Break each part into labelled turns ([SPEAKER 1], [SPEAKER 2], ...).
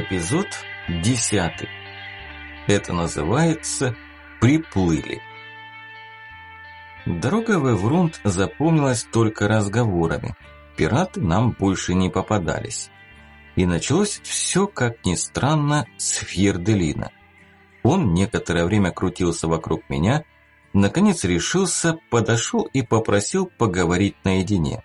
[SPEAKER 1] Эпизод 10. Это называется «Приплыли». Дорога в Эврунт запомнилась только разговорами. Пираты нам больше не попадались. И началось все, как ни странно, с Фьерделина. Он некоторое время крутился вокруг меня, наконец решился, подошел и попросил поговорить наедине.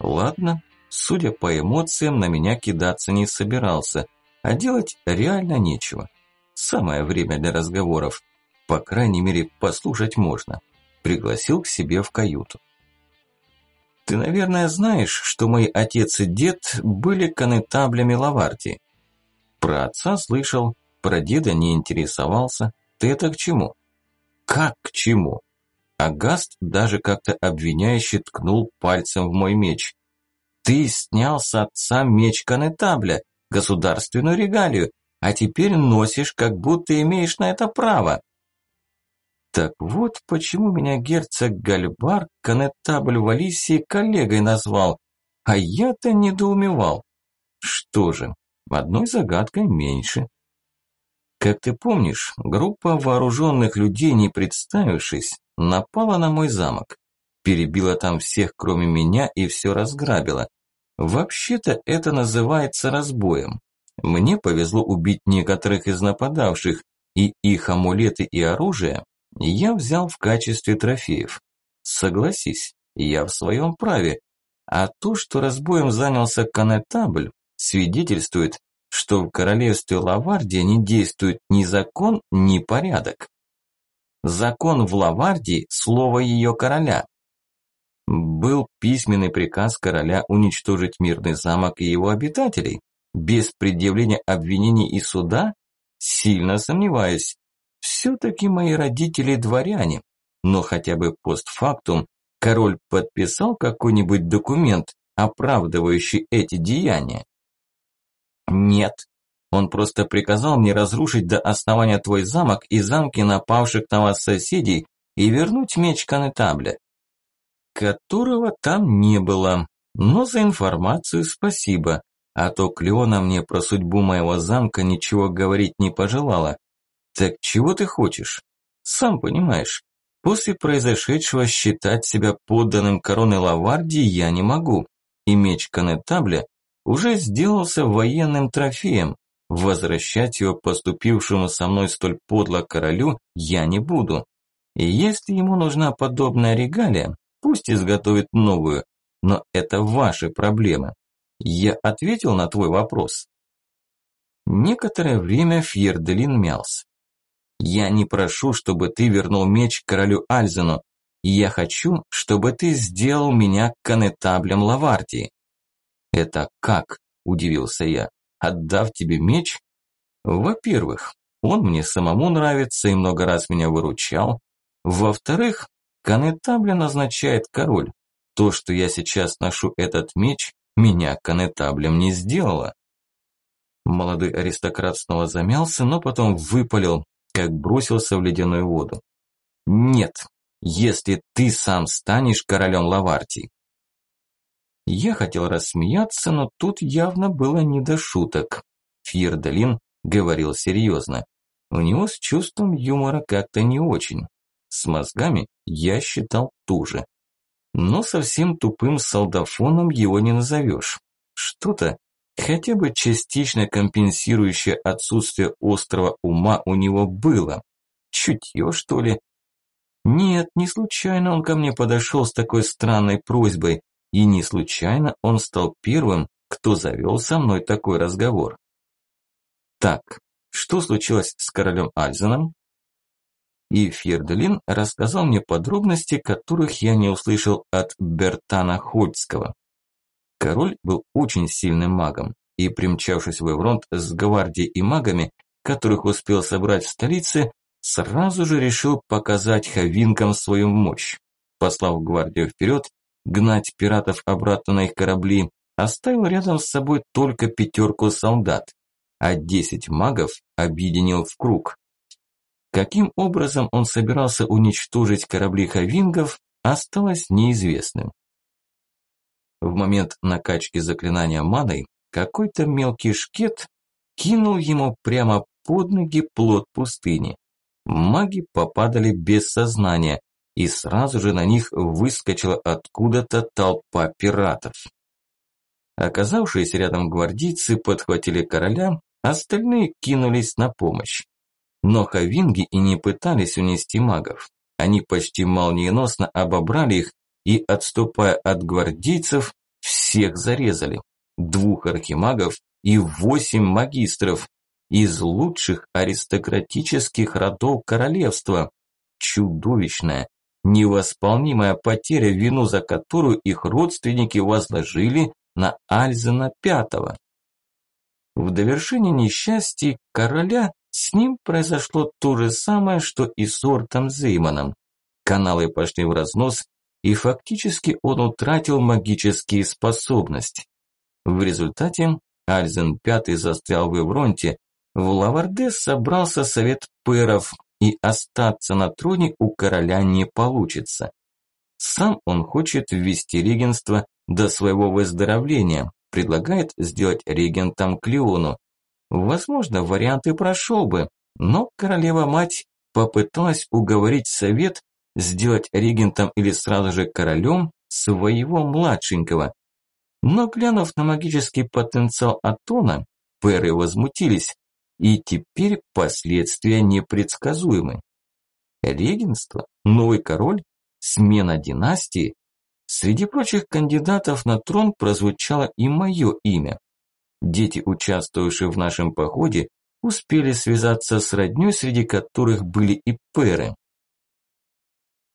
[SPEAKER 1] Ладно, судя по эмоциям, на меня кидаться не собирался – а делать реально нечего. Самое время для разговоров. По крайней мере, послушать можно. Пригласил к себе в каюту. Ты, наверное, знаешь, что мой отец и дед были конетаблями Лавардии. Про отца слышал, про деда не интересовался. Ты это к чему? Как к чему? Агаст даже как-то обвиняюще ткнул пальцем в мой меч. Ты снял с отца меч конетабля государственную регалию, а теперь носишь, как будто имеешь на это право. Так вот почему меня герцог Гальбар конетабль Валисии коллегой назвал, а я-то недоумевал. Что же, одной загадкой меньше. Как ты помнишь, группа вооруженных людей, не представившись, напала на мой замок. Перебила там всех, кроме меня, и все разграбила. Вообще-то это называется разбоем. Мне повезло убить некоторых из нападавших, и их амулеты и оружие я взял в качестве трофеев. Согласись, я в своем праве. А то, что разбоем занялся конетабль, свидетельствует, что в королевстве Лавардия не действует ни закон, ни порядок. Закон в Лавардии – слово ее короля. Был письменный приказ короля уничтожить мирный замок и его обитателей. Без предъявления обвинений и суда? Сильно сомневаюсь. Все-таки мои родители дворяне. Но хотя бы постфактум король подписал какой-нибудь документ, оправдывающий эти деяния? Нет. Он просто приказал мне разрушить до основания твой замок и замки напавших на вас соседей и вернуть меч Канетабля которого там не было. Но за информацию спасибо, а то Клеона мне про судьбу моего замка ничего говорить не пожелала. Так чего ты хочешь? Сам понимаешь, после произошедшего считать себя подданным короны Лавардии я не могу. И меч Канетабля уже сделался военным трофеем. Возвращать его поступившему со мной столь подло королю я не буду. И если ему нужна подобная регалия, Пусть изготовит новую, но это ваши проблемы. Я ответил на твой вопрос. Некоторое время Фьерделин мялся. Я не прошу, чтобы ты вернул меч королю Альзену. Я хочу, чтобы ты сделал меня конетаблем Лавардии. Это как? Удивился я. Отдав тебе меч? Во-первых, он мне самому нравится и много раз меня выручал. Во-вторых, Конетабля назначает король. То, что я сейчас ношу этот меч, меня конетаблем не сделало. Молодой аристократ снова замялся, но потом выпалил, как бросился в ледяную воду. Нет, если ты сам станешь королем Лавартии. Я хотел рассмеяться, но тут явно было не до шуток. Фьердалин говорил серьезно. У него с чувством юмора как-то не очень. С мозгами я считал туже. Но совсем тупым солдафоном его не назовешь. Что-то, хотя бы частично компенсирующее отсутствие острого ума у него было. Чутье, что ли? Нет, не случайно он ко мне подошел с такой странной просьбой, и не случайно он стал первым, кто завел со мной такой разговор. Так, что случилось с королем Альзеном? И Фьерделин рассказал мне подробности, которых я не услышал от Бертана Хольцкого. Король был очень сильным магом, и примчавшись в Эвронт с гвардией и магами, которых успел собрать в столице, сразу же решил показать хавинкам свою мощь. Послав гвардию вперед, гнать пиратов обратно на их корабли, оставил рядом с собой только пятерку солдат, а десять магов объединил в круг. Каким образом он собирался уничтожить корабли хавингов, осталось неизвестным. В момент накачки заклинания маной какой-то мелкий шкет, кинул ему прямо под ноги плод пустыни. Маги попадали без сознания, и сразу же на них выскочила откуда-то толпа пиратов. Оказавшиеся рядом гвардейцы подхватили короля, остальные кинулись на помощь. Но хавинги и не пытались унести магов. Они почти молниеносно обобрали их и, отступая от гвардейцев, всех зарезали. Двух архимагов и восемь магистров из лучших аристократических родов королевства. Чудовищная, невосполнимая потеря, вину за которую их родственники возложили на Альзена Пятого. В довершение несчастья короля с ним произошло то же самое, что и с Ортом Зейманом. Каналы пошли в разнос, и фактически он утратил магические способности. В результате Альзен Пятый застрял в Эвронте, в Лаварде собрался совет пэров, и остаться на троне у короля не получится. Сам он хочет ввести регенство до своего выздоровления, предлагает сделать регентом Клеону. Возможно, варианты прошел бы, но королева-мать попыталась уговорить совет сделать регентом или сразу же королем своего младшенького. Но глянув на магический потенциал Атона, пэры возмутились, и теперь последствия непредсказуемы. Регенство, новый король, смена династии. Среди прочих кандидатов на трон прозвучало и мое имя. Дети, участвовавшие в нашем походе, успели связаться с роднёй, среди которых были и пэры.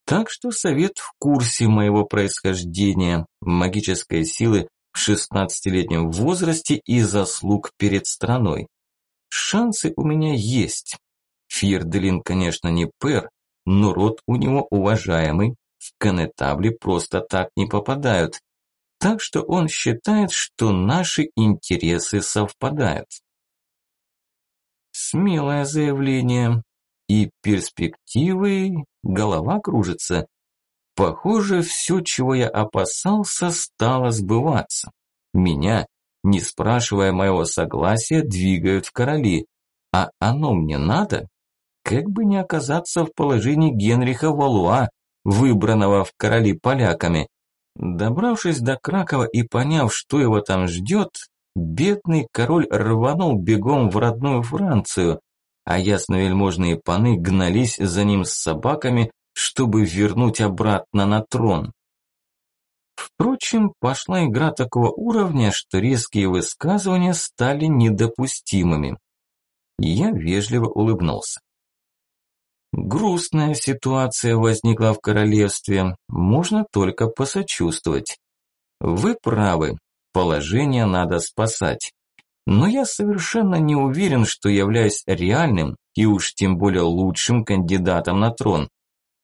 [SPEAKER 1] Так что совет в курсе моего происхождения, магической силы в 16-летнем возрасте и заслуг перед страной. Шансы у меня есть. Фьерделин, конечно, не пэр, но род у него уважаемый, в конетабли просто так не попадают. Так что он считает, что наши интересы совпадают. Смелое заявление. И перспективы, голова кружится. Похоже, все, чего я опасался, стало сбываться. Меня, не спрашивая моего согласия, двигают в короли. А оно мне надо? Как бы не оказаться в положении Генриха Валуа, выбранного в короли поляками. Добравшись до Кракова и поняв, что его там ждет, бедный король рванул бегом в родную Францию, а ясновельможные паны гнались за ним с собаками, чтобы вернуть обратно на трон. Впрочем, пошла игра такого уровня, что резкие высказывания стали недопустимыми. Я вежливо улыбнулся. Грустная ситуация возникла в королевстве, можно только посочувствовать. Вы правы, положение надо спасать. Но я совершенно не уверен, что являюсь реальным и уж тем более лучшим кандидатом на трон.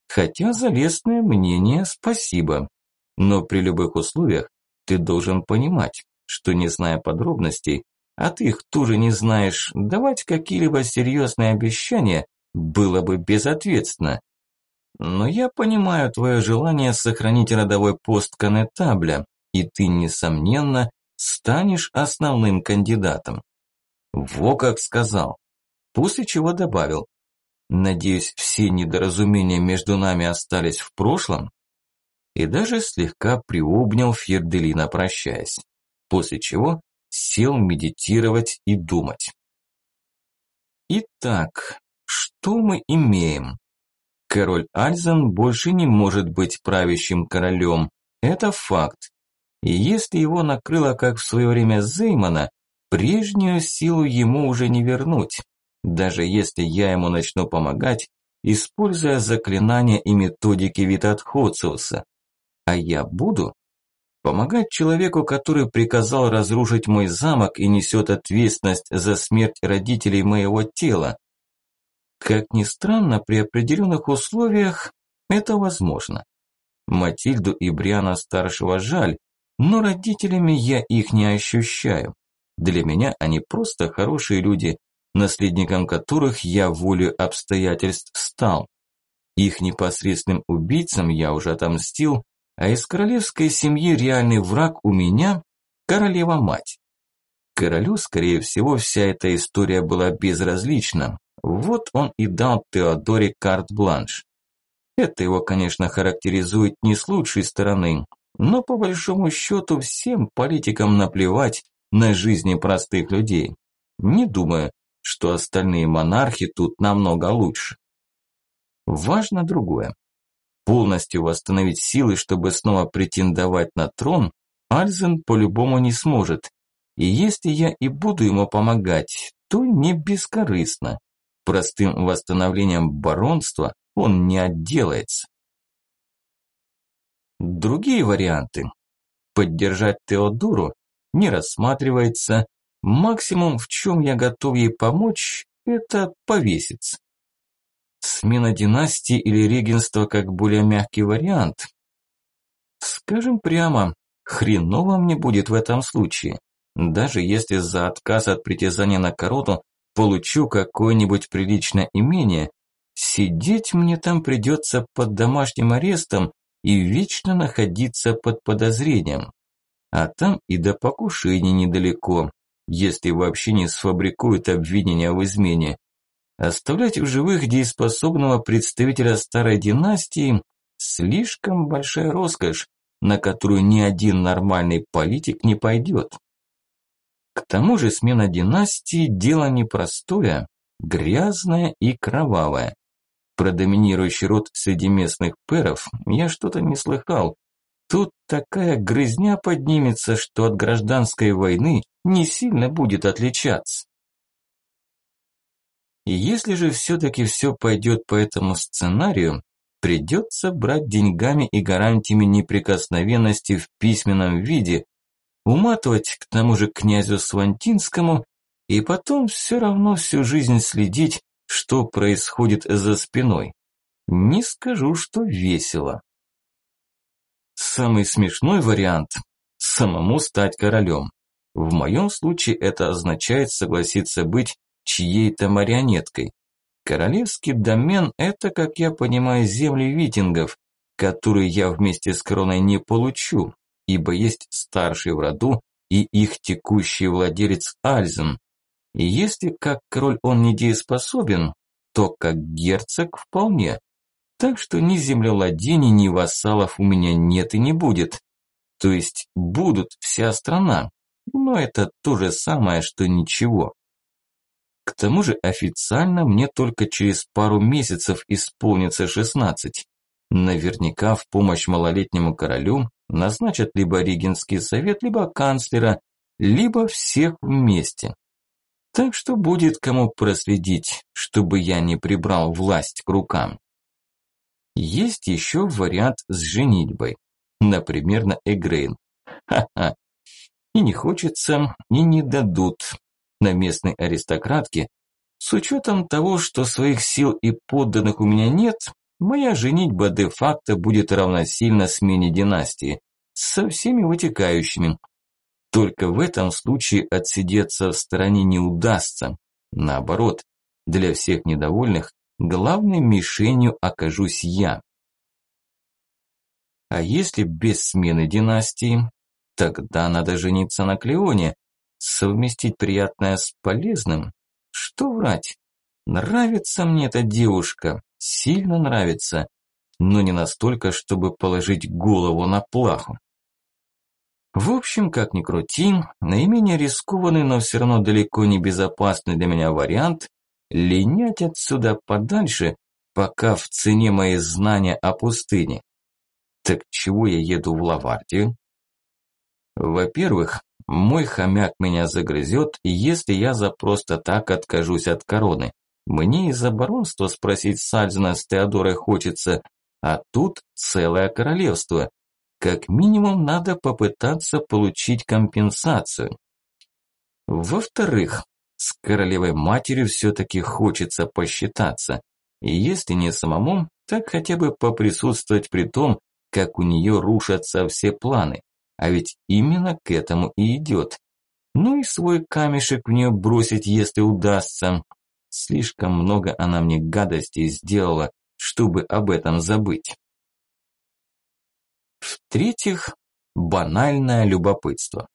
[SPEAKER 1] Хотя за лестное мнение спасибо. Но при любых условиях ты должен понимать, что не зная подробностей, а ты их тоже не знаешь, давать какие-либо серьезные обещания было бы безответственно. Но я понимаю твое желание сохранить родовой пост конетабля, и ты, несомненно, станешь основным кандидатом. Во как сказал. После чего добавил. Надеюсь, все недоразумения между нами остались в прошлом? и даже слегка приобнял Фьерделина, прощаясь. После чего сел медитировать и думать. Итак, что мы имеем? Король Альзен больше не может быть правящим королем. Это факт. И если его накрыло, как в свое время Зеймана, прежнюю силу ему уже не вернуть. Даже если я ему начну помогать, используя заклинания и методики Витатхоциуса. А я буду? Помогать человеку, который приказал разрушить мой замок и несет ответственность за смерть родителей моего тела. Как ни странно, при определенных условиях это возможно. Матильду и Бриана старшего жаль, но родителями я их не ощущаю. Для меня они просто хорошие люди, наследником которых я волю обстоятельств стал. Их непосредственным убийцам я уже отомстил, а из королевской семьи реальный враг у меня – королева-мать. Королю, скорее всего, вся эта история была безразлична. Вот он и дал Теодоре карт-бланш. Это его, конечно, характеризует не с лучшей стороны, но по большому счету всем политикам наплевать на жизни простых людей. Не думаю, что остальные монархи тут намного лучше. Важно другое. Полностью восстановить силы, чтобы снова претендовать на трон, Альзен по-любому не сможет. И если я и буду ему помогать, то не бескорыстно. Простым восстановлением баронства он не отделается. Другие варианты. Поддержать Теодору не рассматривается. Максимум, в чем я готов ей помочь, это повеситься. Смена династии или регенства как более мягкий вариант. Скажем прямо, хреново мне будет в этом случае. Даже если за отказ от притязания на корону получу какое-нибудь приличное имение, сидеть мне там придется под домашним арестом и вечно находиться под подозрением. А там и до покушений недалеко, если вообще не сфабрикуют обвинения в измене. Оставлять в живых дееспособного представителя старой династии – слишком большая роскошь, на которую ни один нормальный политик не пойдет. К тому же смена династии – дело непростое, грязное и кровавое. Про доминирующий род среди местных пэров я что-то не слыхал. Тут такая грызня поднимется, что от гражданской войны не сильно будет отличаться. И если же все-таки все пойдет по этому сценарию, придется брать деньгами и гарантиями неприкосновенности в письменном виде, уматывать к тому же князю Свантинскому и потом все равно всю жизнь следить, что происходит за спиной. Не скажу, что весело. Самый смешной вариант – самому стать королем. В моем случае это означает согласиться быть чьей-то марионеткой. Королевский домен – это, как я понимаю, земли витингов, которые я вместе с короной не получу, ибо есть старший в роду и их текущий владелец Альзен. И если как король он недееспособен, то как герцог вполне. Так что ни землевладений, ни вассалов у меня нет и не будет. То есть будут вся страна, но это то же самое, что ничего. К тому же официально мне только через пару месяцев исполнится 16. Наверняка в помощь малолетнему королю назначат либо регенский совет, либо канцлера, либо всех вместе. Так что будет кому проследить, чтобы я не прибрал власть к рукам. Есть еще вариант с женитьбой, например, на Эгрейн. Ха-ха. И не хочется, и не дадут, на местной аристократке, с учетом того, что своих сил и подданных у меня нет, моя женитьба де-факто будет равносильно смене династии, со всеми вытекающими. Только в этом случае отсидеться в стороне не удастся. Наоборот, для всех недовольных главной мишенью окажусь я. А если без смены династии, тогда надо жениться на Клеоне, Совместить приятное с полезным? Что врать? Нравится мне эта девушка, сильно нравится, но не настолько, чтобы положить голову на плаху. В общем, как ни крути, наименее рискованный, но все равно далеко не безопасный для меня вариант – линять отсюда подальше, пока в цене мои знания о пустыне. Так чего я еду в Лавардию? Во-первых, мой хомяк меня загрызет, если я за просто так откажусь от короны. Мне из-за баронства спросить Сальзена с Теодорой хочется, а тут целое королевство. Как минимум надо попытаться получить компенсацию. Во-вторых, с королевой матерью все-таки хочется посчитаться. И если не самому, так хотя бы поприсутствовать при том, как у нее рушатся все планы. А ведь именно к этому и идет. Ну и свой камешек в нее бросить, если удастся. Слишком много она мне гадостей сделала, чтобы об этом забыть. В-третьих, банальное любопытство.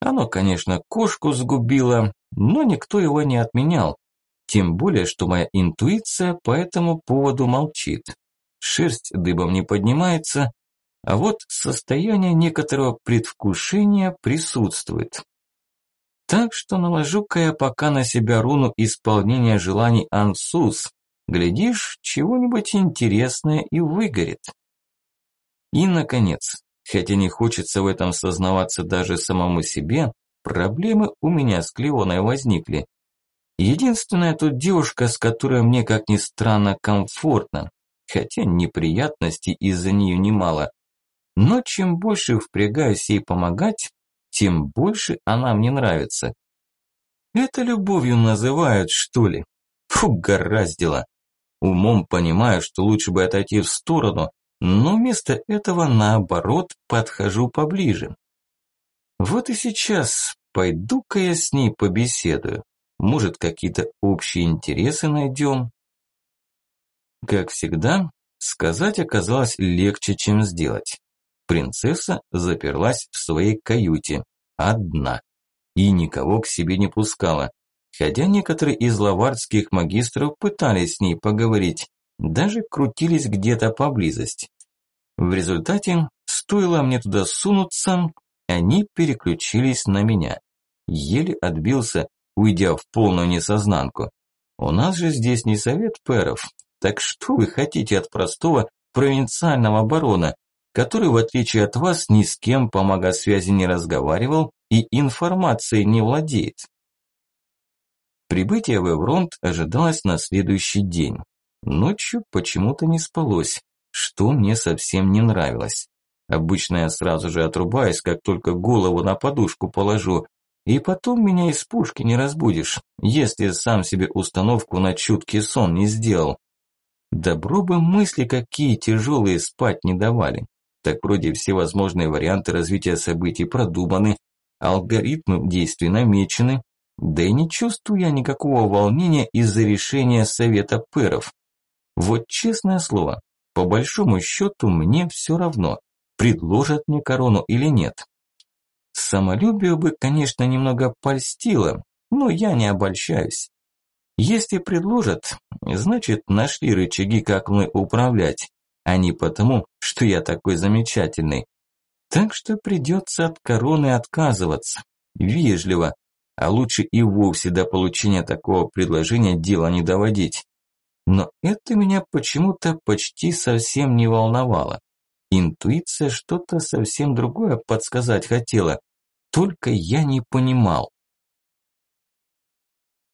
[SPEAKER 1] Оно, конечно, кошку сгубило, но никто его не отменял. Тем более, что моя интуиция по этому поводу молчит. Шерсть дыбом не поднимается, а вот состояние некоторого предвкушения присутствует. Так что наложу-ка я пока на себя руну исполнения желаний Ансус. Глядишь, чего-нибудь интересное и выгорит. И, наконец, хотя не хочется в этом сознаваться даже самому себе, проблемы у меня с Клеоной возникли. Единственная тут девушка, с которой мне, как ни странно, комфортно, хотя неприятностей из-за нее немало. Но чем больше впрягаюсь ей помогать, тем больше она мне нравится. Это любовью называют, что ли? Фу, гораздило. Умом понимаю, что лучше бы отойти в сторону, но вместо этого, наоборот, подхожу поближе. Вот и сейчас пойду-ка я с ней побеседую. Может, какие-то общие интересы найдем? Как всегда, сказать оказалось легче, чем сделать. Принцесса заперлась в своей каюте, одна, и никого к себе не пускала, хотя некоторые из лавардских магистров пытались с ней поговорить, даже крутились где-то поблизости. В результате, стоило мне туда сунуться, они переключились на меня. Еле отбился, уйдя в полную несознанку. У нас же здесь не совет пэров, так что вы хотите от простого провинциального барона, который, в отличие от вас, ни с кем по магосвязи не разговаривал и информацией не владеет. Прибытие в Эвронт ожидалось на следующий день. Ночью почему-то не спалось, что мне совсем не нравилось. Обычно я сразу же отрубаюсь, как только голову на подушку положу, и потом меня из пушки не разбудишь, если сам себе установку на чуткий сон не сделал. Добро бы мысли какие тяжелые спать не давали так вроде все возможные варианты развития событий продуманы, алгоритмы действий намечены, да и не чувствую я никакого волнения из-за решения совета пэров. Вот честное слово, по большому счету мне все равно, предложат мне корону или нет. Самолюбие бы, конечно, немного польстило, но я не обольщаюсь. Если предложат, значит нашли рычаги, как мной управлять а не потому, что я такой замечательный. Так что придется от короны отказываться. Вежливо. А лучше и вовсе до получения такого предложения дело не доводить. Но это меня почему-то почти совсем не волновало. Интуиция что-то совсем другое подсказать хотела. Только я не понимал.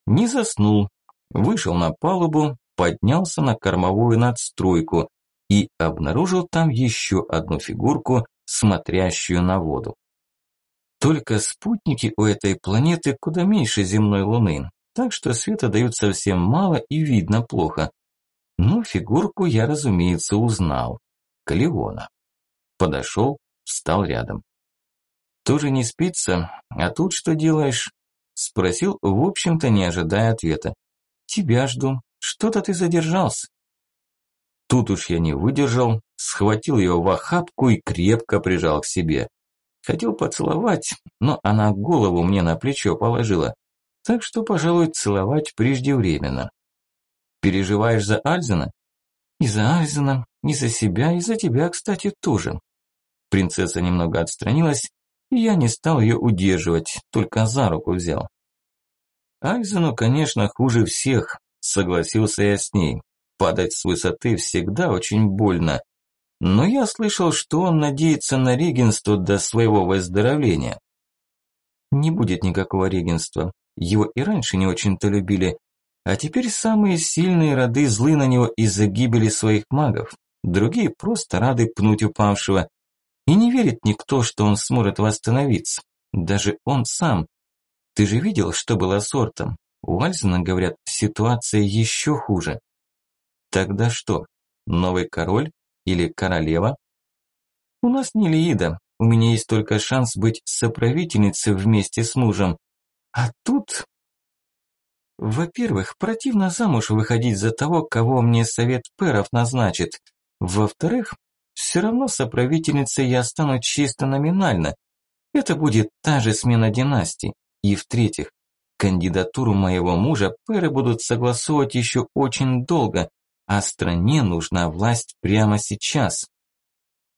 [SPEAKER 1] Не заснул. Вышел на палубу, поднялся на кормовую надстройку, и обнаружил там еще одну фигурку, смотрящую на воду. Только спутники у этой планеты куда меньше земной Луны, так что света дают совсем мало и видно плохо. Но фигурку я, разумеется, узнал. Калеона. Подошел, встал рядом. «Тоже не спится? А тут что делаешь?» Спросил, в общем-то, не ожидая ответа. «Тебя жду. Что-то ты задержался». Тут уж я не выдержал, схватил ее в охапку и крепко прижал к себе. Хотел поцеловать, но она голову мне на плечо положила. Так что, пожалуй, целовать преждевременно. Переживаешь за Альзена? И за Альзена, и за себя, и за тебя, кстати, тоже. Принцесса немного отстранилась, и я не стал ее удерживать, только за руку взял. Альзену, конечно, хуже всех, согласился я с ней. Падать с высоты всегда очень больно. Но я слышал, что он надеется на регенство до своего выздоровления. Не будет никакого регенства. Его и раньше не очень-то любили. А теперь самые сильные роды злы на него из-за гибели своих магов. Другие просто рады пнуть упавшего. И не верит никто, что он сможет восстановиться. Даже он сам. Ты же видел, что было с Ортом? У Альзена, говорят, ситуация еще хуже. Тогда что, новый король или королева? У нас не Лиида, у меня есть только шанс быть соправительницей вместе с мужем. А тут... Во-первых, противно замуж выходить за того, кого мне совет пэров назначит. Во-вторых, все равно соправительницей я стану чисто номинально. Это будет та же смена династии. И в-третьих, кандидатуру моего мужа пэры будут согласовывать еще очень долго, а стране нужна власть прямо сейчас.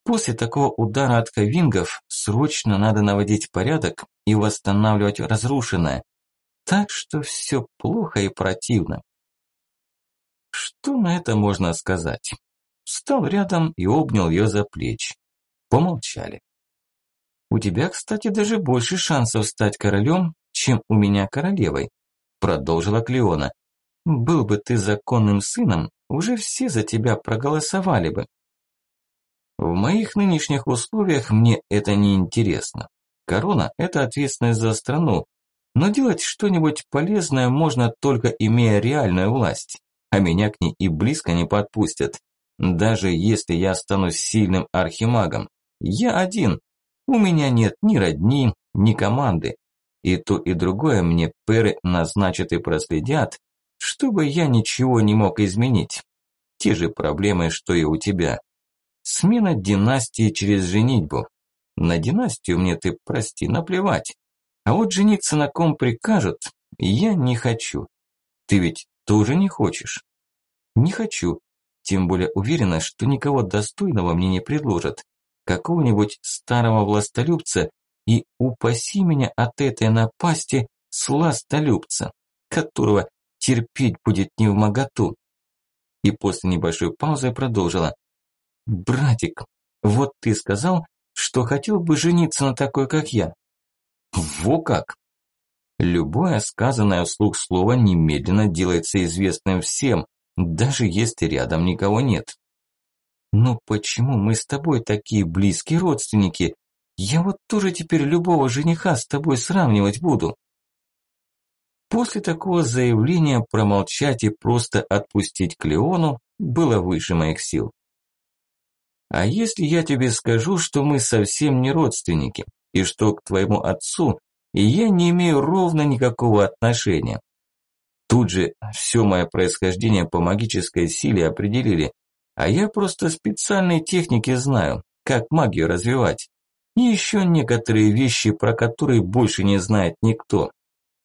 [SPEAKER 1] После такого удара от хавингов срочно надо наводить порядок и восстанавливать разрушенное. Так что все плохо и противно. Что на это можно сказать? Встал рядом и обнял ее за плечи. Помолчали. У тебя, кстати, даже больше шансов стать королем, чем у меня королевой, продолжила Клеона. Был бы ты законным сыном, уже все за тебя проголосовали бы. В моих нынешних условиях мне это не интересно. Корона – это ответственность за страну, но делать что-нибудь полезное можно только имея реальную власть, а меня к ней и близко не подпустят. Даже если я стану сильным архимагом, я один, у меня нет ни родни, ни команды. И то, и другое мне перы назначат и проследят, чтобы я ничего не мог изменить. Те же проблемы, что и у тебя. Смена династии через женитьбу. На династию мне ты, прости, наплевать. А вот жениться на ком прикажут, я не хочу. Ты ведь тоже не хочешь? Не хочу. Тем более уверена, что никого достойного мне не предложат. Какого-нибудь старого властолюбца и упаси меня от этой напасти сластолюбца, которого терпеть будет не в моготу. И после небольшой паузы продолжила. «Братик, вот ты сказал, что хотел бы жениться на такой, как я. Во как! Любое сказанное вслух слово немедленно делается известным всем, даже если рядом никого нет. Но почему мы с тобой такие близкие родственники? Я вот тоже теперь любого жениха с тобой сравнивать буду. После такого заявления промолчать и просто отпустить Клеону было выше моих сил. А если я тебе скажу, что мы совсем не родственники? и что к твоему отцу я не имею ровно никакого отношения. Тут же все мое происхождение по магической силе определили, а я просто специальные техники знаю, как магию развивать. И еще некоторые вещи, про которые больше не знает никто.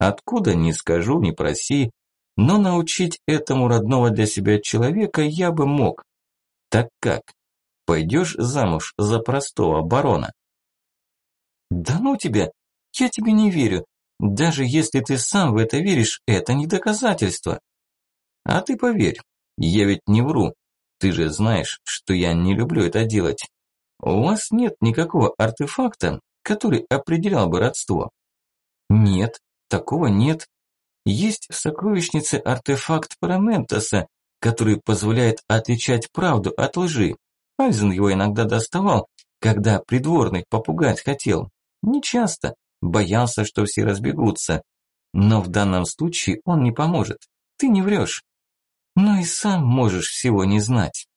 [SPEAKER 1] Откуда, не скажу, не проси, но научить этому родного для себя человека я бы мог. Так как? Пойдешь замуж за простого барона? «Да ну тебя! Я тебе не верю. Даже если ты сам в это веришь, это не доказательство». «А ты поверь, я ведь не вру. Ты же знаешь, что я не люблю это делать. У вас нет никакого артефакта, который определял бы родство?» «Нет, такого нет. Есть в сокровищнице артефакт Параментоса, который позволяет отличать правду от лжи. Айзен его иногда доставал, когда придворных попугать хотел. Не часто, боялся, что все разбегутся. Но в данном случае он не поможет. Ты не врешь. Но и сам можешь всего не знать.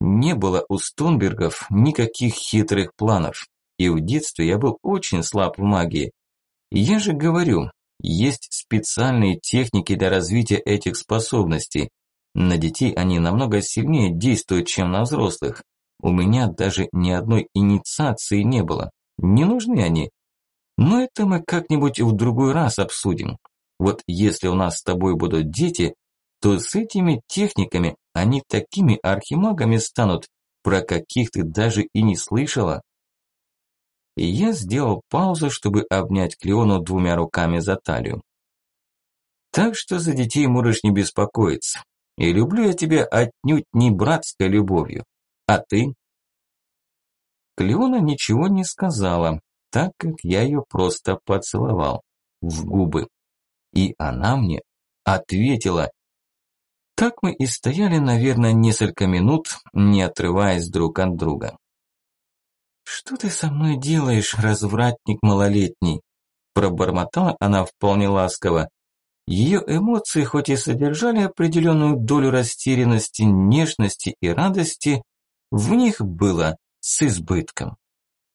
[SPEAKER 1] Не было у Стонбергов никаких хитрых планов. И в детстве я был очень слаб в магии. Я же говорю, есть специальные техники для развития этих способностей. На детей они намного сильнее действуют, чем на взрослых. У меня даже ни одной инициации не было. Не нужны они. Но это мы как-нибудь в другой раз обсудим. Вот если у нас с тобой будут дети, то с этими техниками они такими архимагами станут, про каких ты даже и не слышала. И я сделал паузу, чтобы обнять Клеону двумя руками за талию. Так что за детей можешь не беспокоиться. И люблю я тебя отнюдь не братской любовью. А ты? Клеона ничего не сказала, так как я ее просто поцеловал в губы. И она мне ответила. Так мы и стояли, наверное, несколько минут, не отрываясь друг от друга. «Что ты со мной делаешь, развратник малолетний?» Пробормотала она вполне ласково. Ее эмоции хоть и содержали определенную долю растерянности, нежности и радости, в них было с избытком.